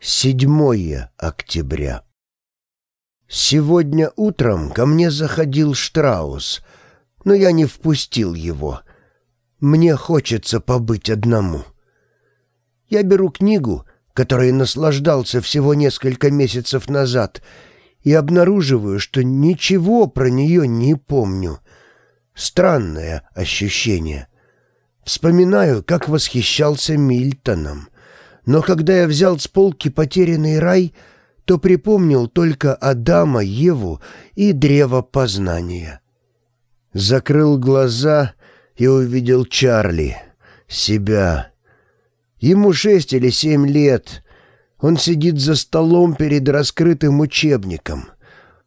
7 октября. Сегодня утром ко мне заходил Штраус, но я не впустил его. Мне хочется побыть одному. Я беру книгу, которой наслаждался всего несколько месяцев назад, и обнаруживаю, что ничего про нее не помню. Странное ощущение. Вспоминаю, как восхищался Мильтоном — но когда я взял с полки потерянный рай, то припомнил только Адама, Еву и древо познания. Закрыл глаза и увидел Чарли, себя. Ему шесть или семь лет. Он сидит за столом перед раскрытым учебником.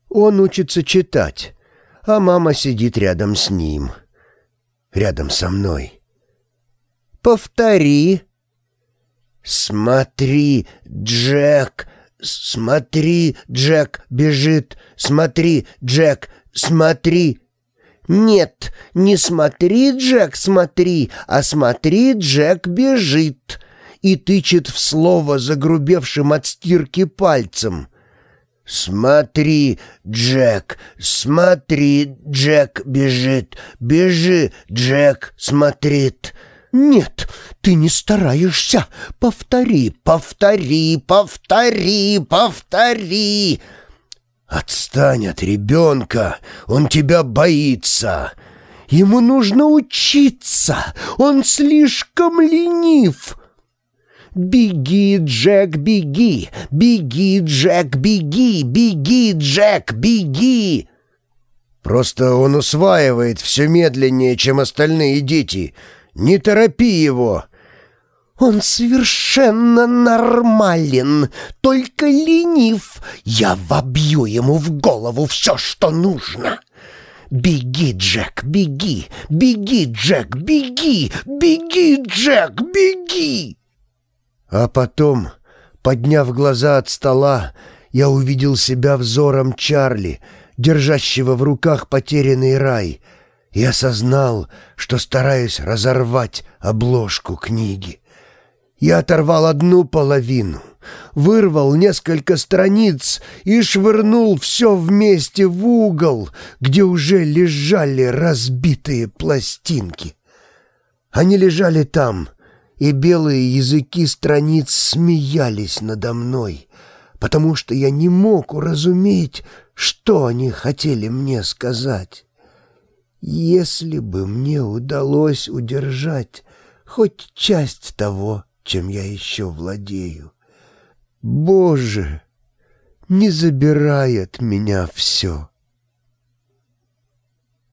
Он учится читать, а мама сидит рядом с ним. Рядом со мной. «Повтори», «Смотри, Джек! Смотри, Джек бежит! Смотри, Джек! Смотри!» «Нет, не смотри, Джек, смотри, а смотри, Джек бежит!» И тычет в слово загрубевшим от стирки пальцем. «Смотри, Джек, смотри, Джек бежит, бежи, Джек смотрит!» «Нет, ты не стараешься. Повтори, повтори, повтори, повтори!» «Отстань от ребенка, он тебя боится!» «Ему нужно учиться, он слишком ленив!» «Беги, Джек, беги! Беги, Джек, беги! Беги, Джек, беги!» «Просто он усваивает все медленнее, чем остальные дети», не торопи его!» «Он совершенно нормален, только ленив. Я вобью ему в голову все, что нужно. Беги, Джек, беги, беги, Джек, беги, беги, Джек, беги!» А потом, подняв глаза от стола, я увидел себя взором Чарли, держащего в руках потерянный рай — и осознал, что стараюсь разорвать обложку книги. Я оторвал одну половину, вырвал несколько страниц и швырнул все вместе в угол, где уже лежали разбитые пластинки. Они лежали там, и белые языки страниц смеялись надо мной, потому что я не мог уразуметь, что они хотели мне сказать. Если бы мне удалось удержать хоть часть того, чем я еще владею. Боже, не забирай от меня все.